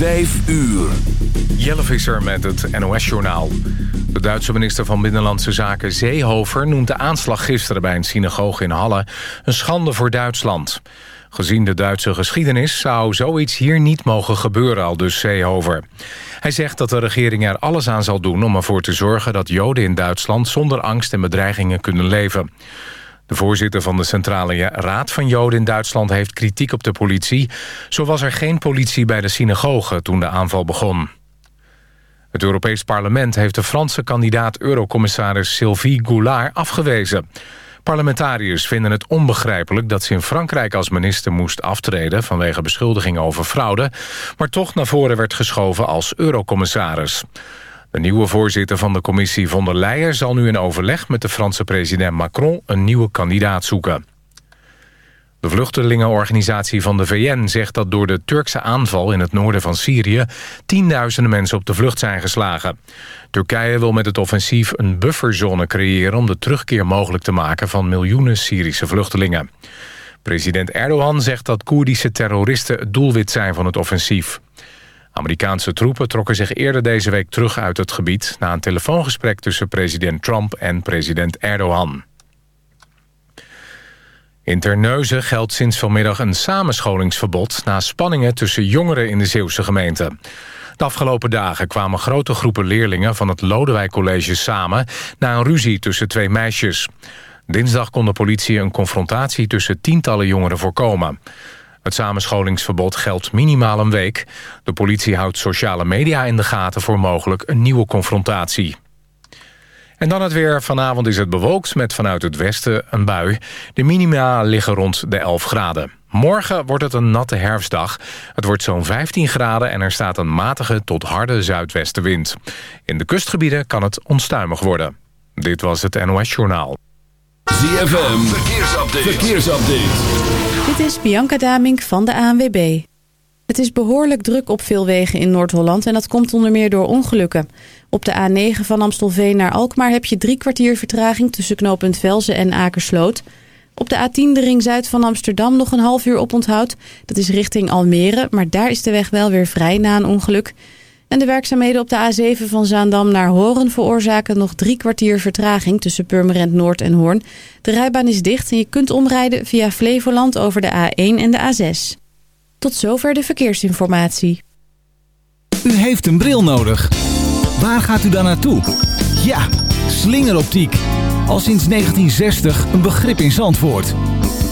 Vijf uur. Jelle Visser met het NOS-journaal. De Duitse minister van Binnenlandse Zaken Seehofer... noemt de aanslag gisteren bij een synagoge in Halle... een schande voor Duitsland. Gezien de Duitse geschiedenis zou zoiets hier niet mogen gebeuren, al dus Seehofer. Hij zegt dat de regering er alles aan zal doen om ervoor te zorgen... dat Joden in Duitsland zonder angst en bedreigingen kunnen leven. De voorzitter van de Centrale Raad van Joden in Duitsland heeft kritiek op de politie. Zo was er geen politie bij de synagoge toen de aanval begon. Het Europees Parlement heeft de Franse kandidaat-eurocommissaris Sylvie Goulard afgewezen. Parlementariërs vinden het onbegrijpelijk dat ze in Frankrijk als minister moest aftreden vanwege beschuldigingen over fraude, maar toch naar voren werd geschoven als eurocommissaris. De nieuwe voorzitter van de commissie von der Leyen zal nu in overleg met de Franse president Macron een nieuwe kandidaat zoeken. De vluchtelingenorganisatie van de VN zegt dat door de Turkse aanval in het noorden van Syrië tienduizenden mensen op de vlucht zijn geslagen. Turkije wil met het offensief een bufferzone creëren om de terugkeer mogelijk te maken van miljoenen Syrische vluchtelingen. President Erdogan zegt dat Koerdische terroristen het doelwit zijn van het offensief. Amerikaanse troepen trokken zich eerder deze week terug uit het gebied... na een telefoongesprek tussen president Trump en president Erdogan. In Terneuzen geldt sinds vanmiddag een samenscholingsverbod... na spanningen tussen jongeren in de Zeeuwse gemeente. De afgelopen dagen kwamen grote groepen leerlingen... van het Lodewijk College samen... na een ruzie tussen twee meisjes. Dinsdag kon de politie een confrontatie tussen tientallen jongeren voorkomen. Het samenscholingsverbod geldt minimaal een week. De politie houdt sociale media in de gaten voor mogelijk een nieuwe confrontatie. En dan het weer. Vanavond is het bewolkt met vanuit het westen een bui. De minima liggen rond de 11 graden. Morgen wordt het een natte herfstdag. Het wordt zo'n 15 graden en er staat een matige tot harde zuidwestenwind. In de kustgebieden kan het onstuimig worden. Dit was het NOS Journaal. ZFM, verkeersupdate. verkeersupdate. Dit is Bianca Damink van de ANWB. Het is behoorlijk druk op veel wegen in Noord-Holland en dat komt onder meer door ongelukken. Op de A9 van Amstelveen naar Alkmaar heb je drie kwartier vertraging tussen knooppunt Velzen en Akersloot. Op de A10 de ring zuid van Amsterdam nog een half uur oponthoud. Dat is richting Almere, maar daar is de weg wel weer vrij na een ongeluk. En de werkzaamheden op de A7 van Zaandam naar Horen veroorzaken nog drie kwartier vertraging tussen Purmerend Noord en Hoorn. De rijbaan is dicht en je kunt omrijden via Flevoland over de A1 en de A6. Tot zover de verkeersinformatie. U heeft een bril nodig. Waar gaat u dan naartoe? Ja, slingeroptiek. Al sinds 1960 een begrip in Zandvoort.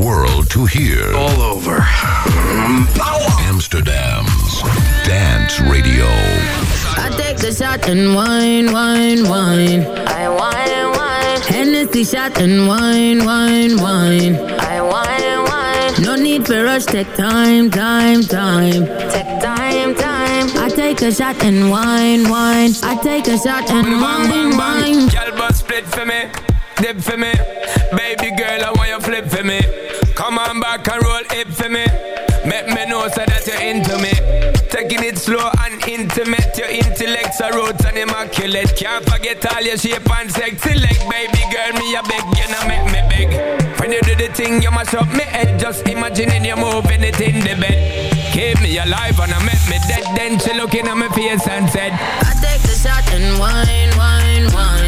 world to hear. All over. Amsterdam's Dance Radio. I take a shot and wine, wine, wine. I wine, wine. Hennessy shot and wine, wine, wine. I wine, wine. No need for rush, take time, time, time. Take time, time. I take a shot and wine, wine. I take a shot and wine, wine. Y'all split for me dip for me. Baby girl, I want you flip for me. Come on back and roll hip for me. Make me know so that you're into me. Taking it slow and intimate. Your intellects are roots and immaculate. Can't forget all your shape and sexy leg. Baby girl, me a beg, you know make me beg. When you do the thing, you mash up me head. Just imagining you moving it in the bed. Keep me alive and I make me dead. Then she looking at my face and said, I take the shot and wine, wine, wine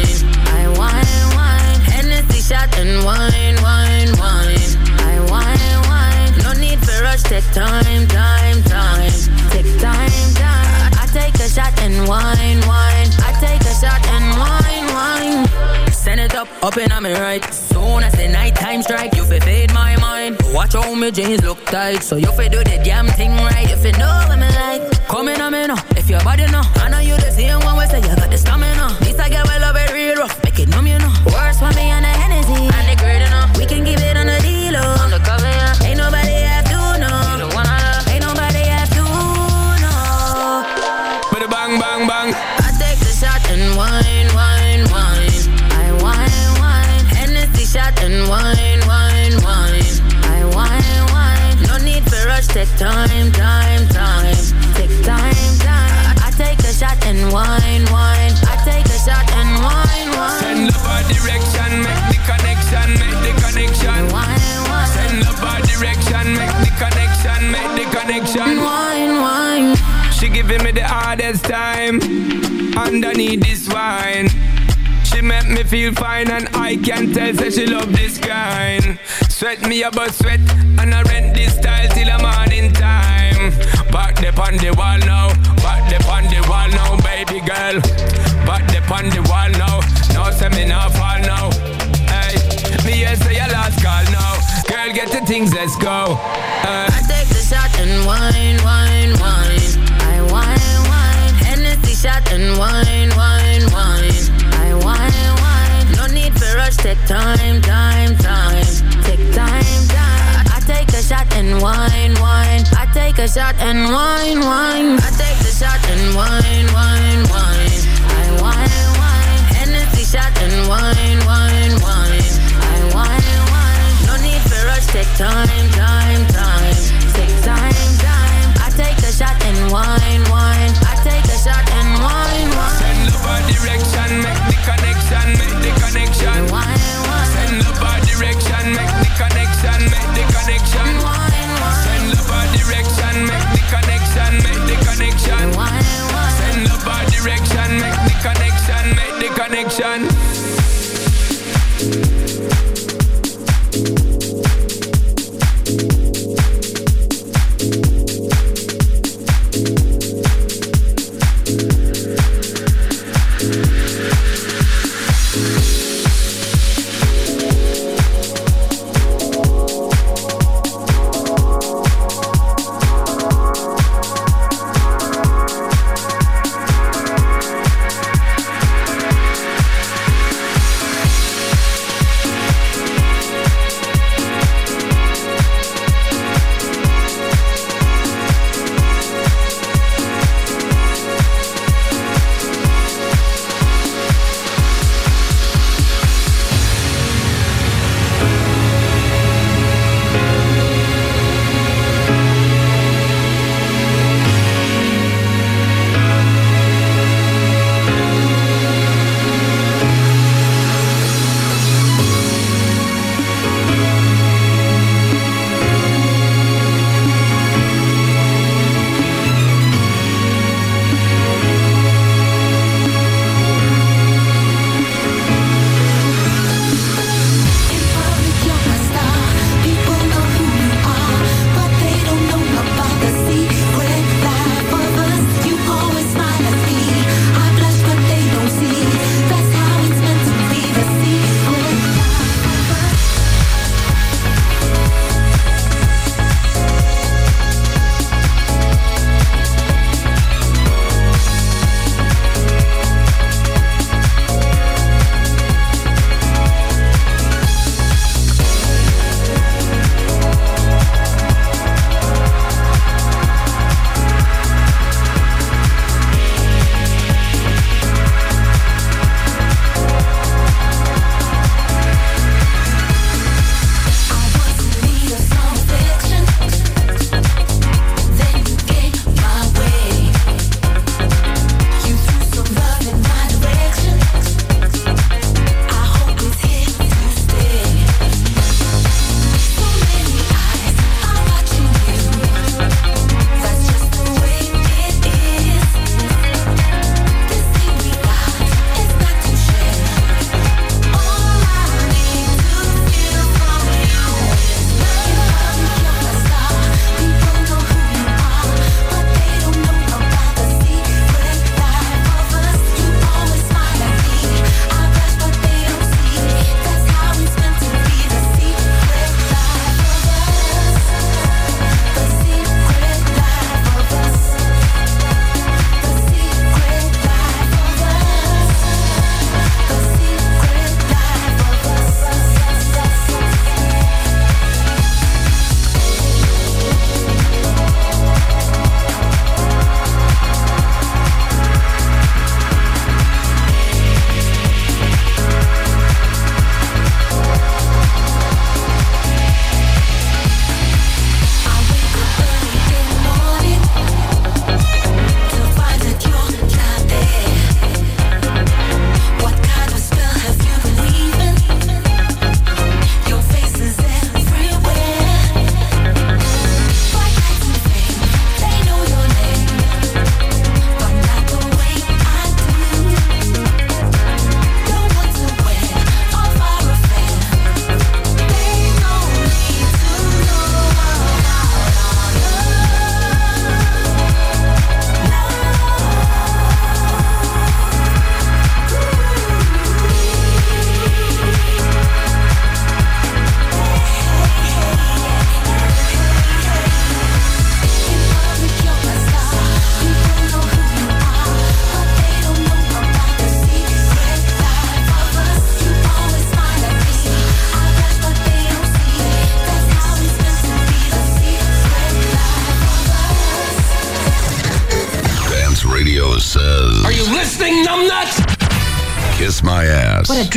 shot and wine, wine, wine. I wine, wine. No need for rush, take time, time, time. Take time, time. I take a shot and wine, wine. I take a shot and wine, wine. Send it up, up and I'm right. Soon as the night time strike, you fi fade my mind. Watch how my jeans look tight, so you fi do the damn thing right. If you know what me like, coming, I'm in. Uh, if your body know, I know you the same one. We say you got the stamina. This I get well love it real rough, make it numb you know. Worse for me on the Hennessy, and the great enough. We can keep it on the deal, oh. on the cover. Yeah. Ain't nobody have to know. You don't wanna love. Ain't nobody have to know. But bang bang bang. I take the shot and wine, wine, wine. I wine, wine. Hennessy shot and wine, wine, wine. I wine, wine. No need for rush, take time, time. Time underneath this wine. She make me feel fine and I can tell that she love this kind. Sweat me about sweat and I rent this style till the morning time. Back the on the wall now, back the on the wall now, baby girl. Back the on the wall now, no say me not fall now. Hey, me here say your last call now. Girl, get the things, let's go. Uh, I take the shot and wine, time, time, time. Take time, time. I take a shot and wine, wine. I take a shot and wine, wine. I take the shot and wine, wine, wine. I wine, wine. Hennessy shot and wine, wine, wine.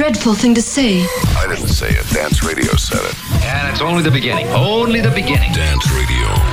Dreadful thing to say. I didn't say it. Dance Radio said it. And it's only the beginning. Only the beginning. Dance Radio.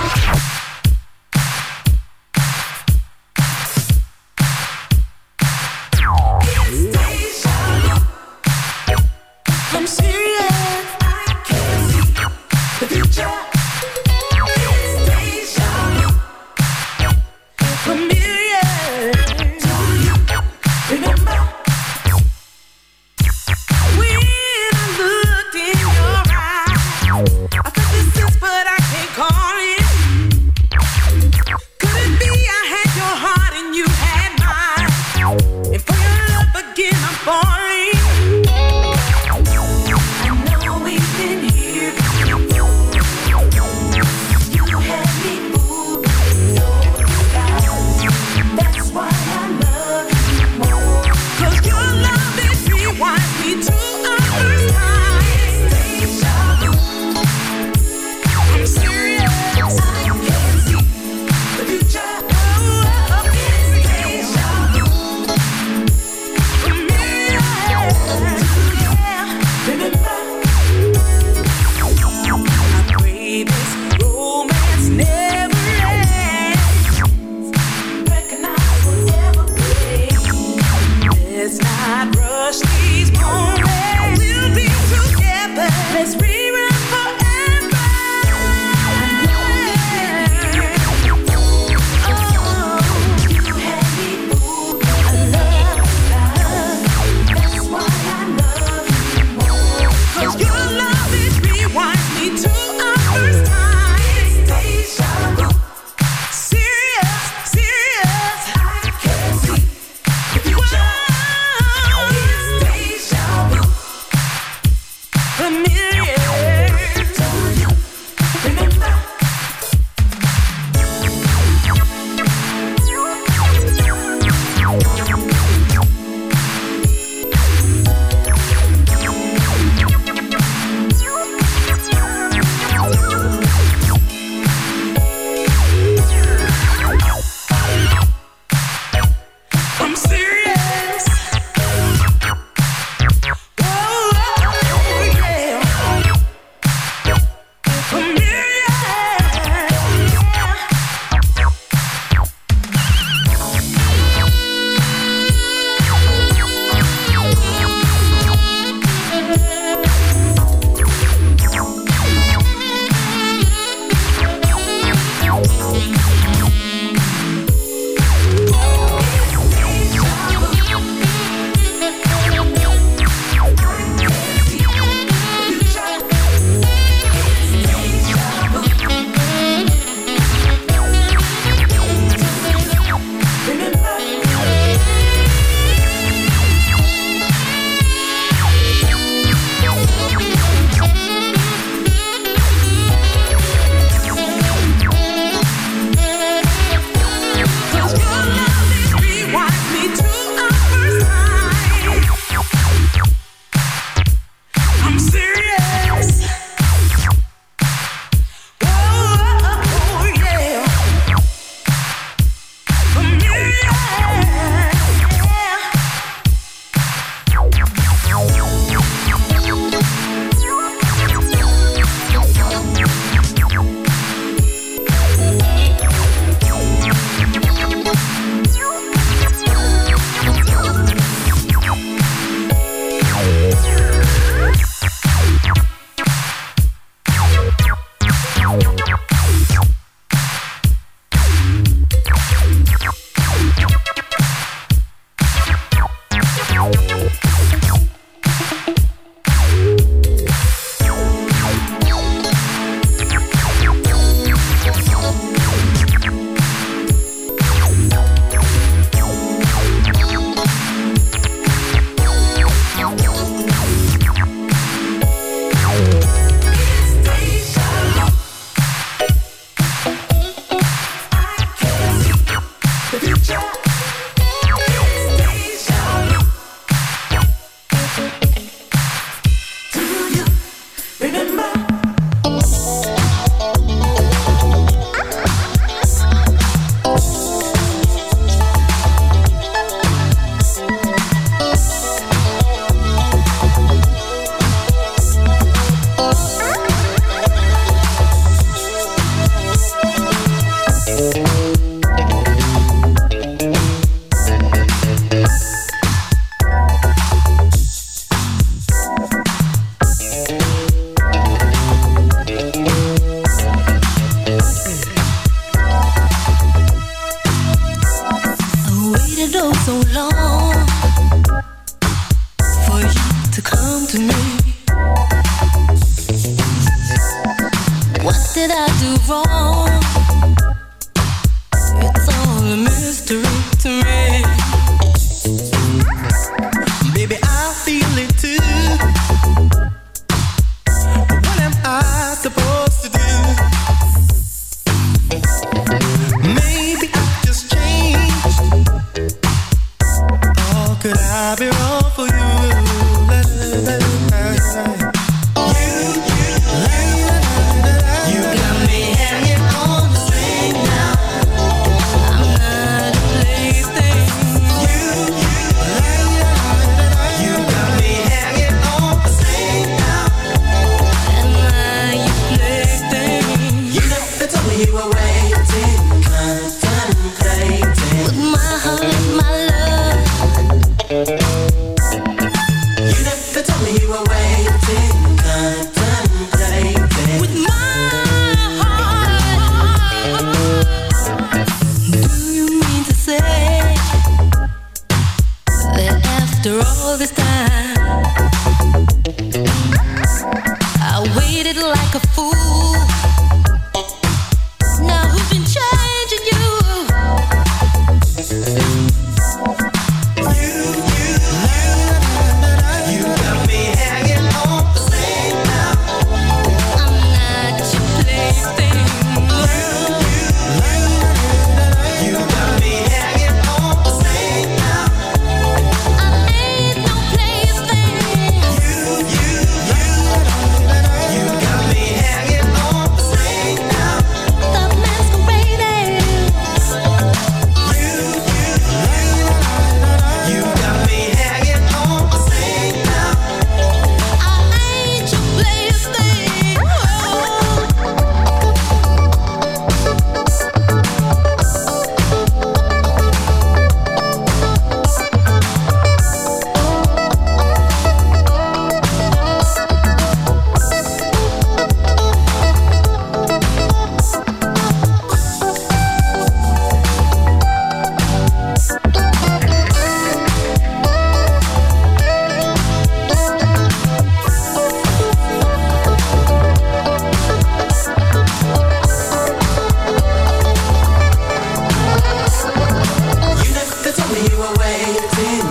you were waiting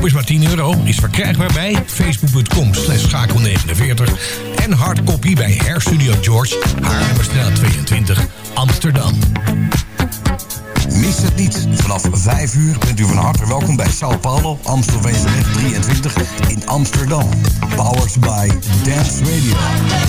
Koop is maar 10 euro. Is verkrijgbaar bij facebook.com slash schakel49. En hardcopy bij Hairstudio George, Haarlemmerstraat 22, Amsterdam. Mis het niet. Vanaf 5 uur bent u van harte welkom bij Sao Paulo, Amstelveenseweg 23 in Amsterdam. Powered by Dance Radio.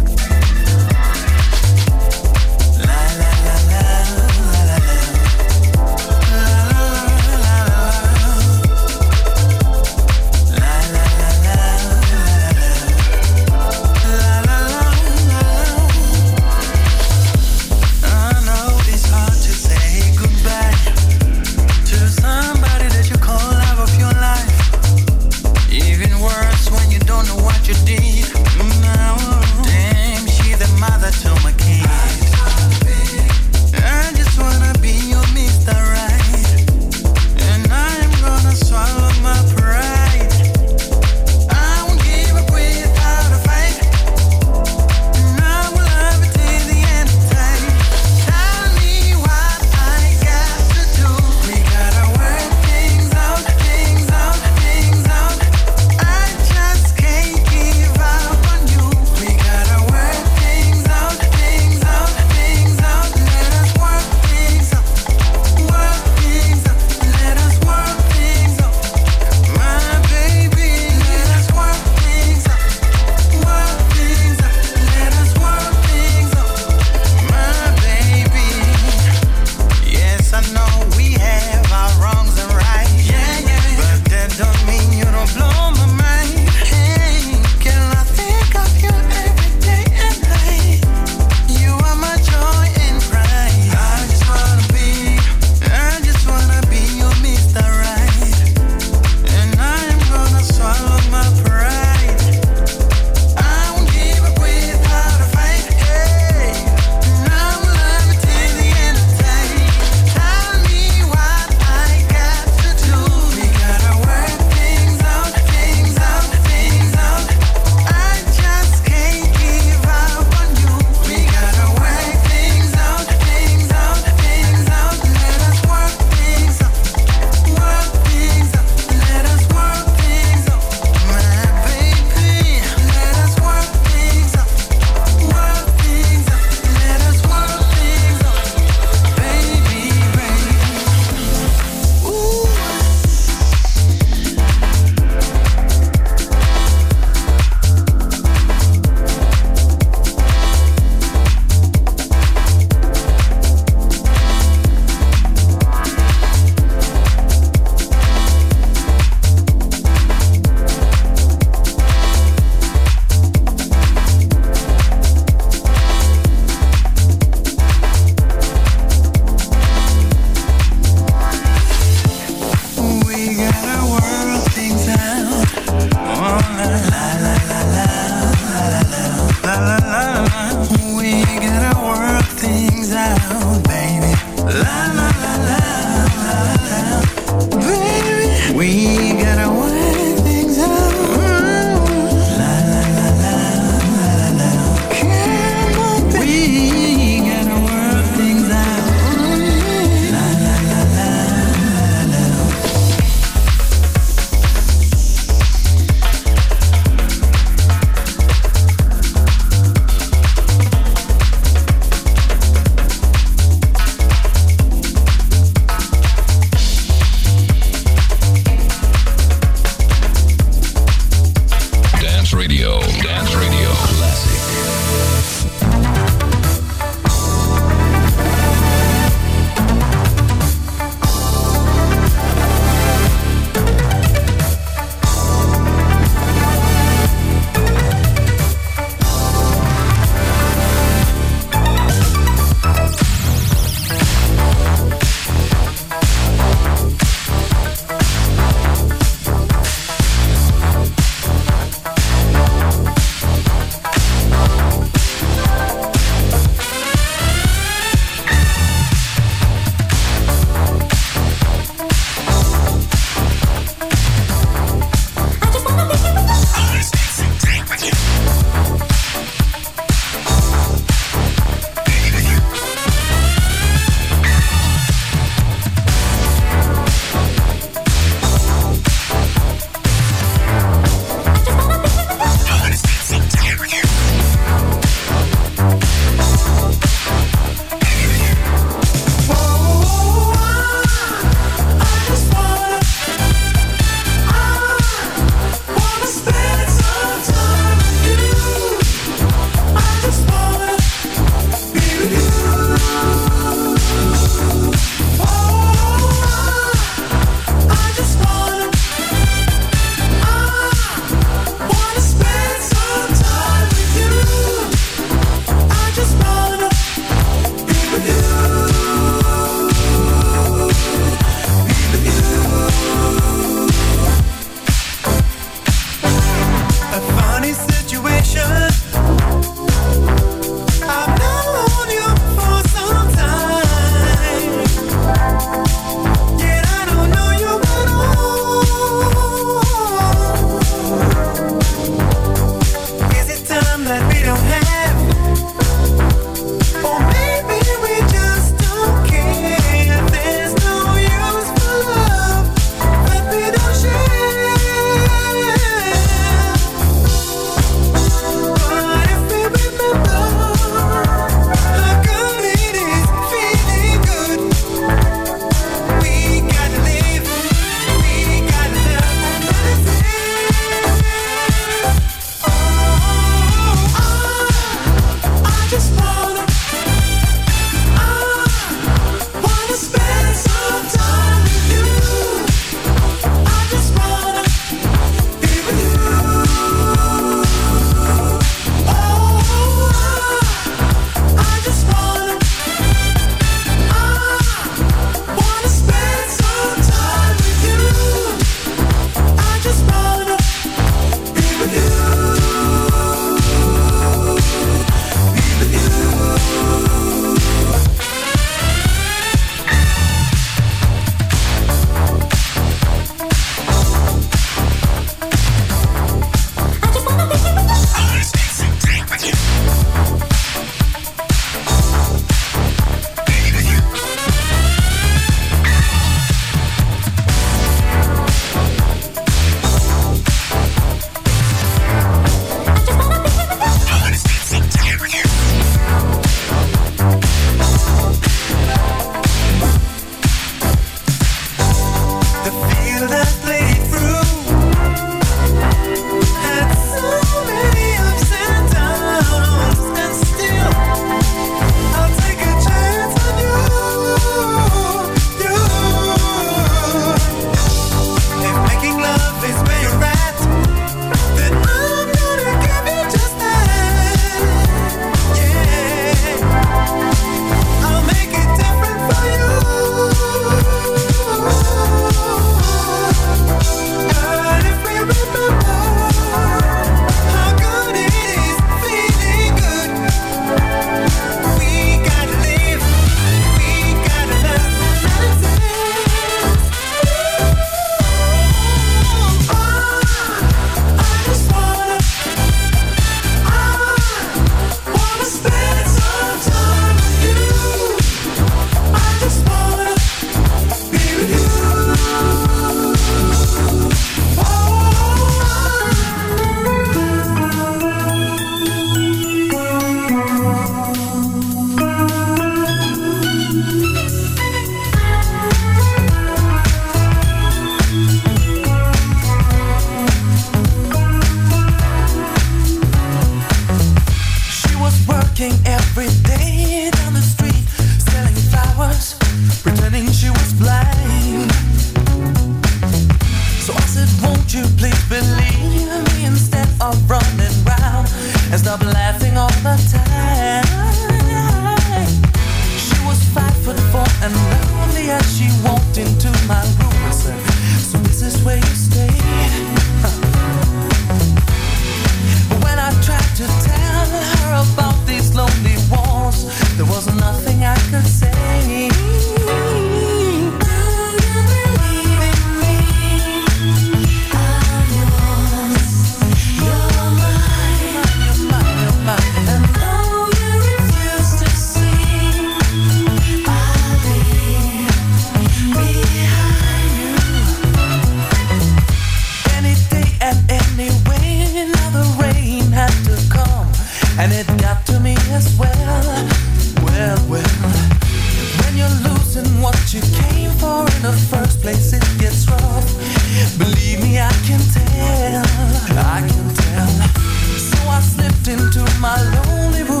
Into my lonely room,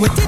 with it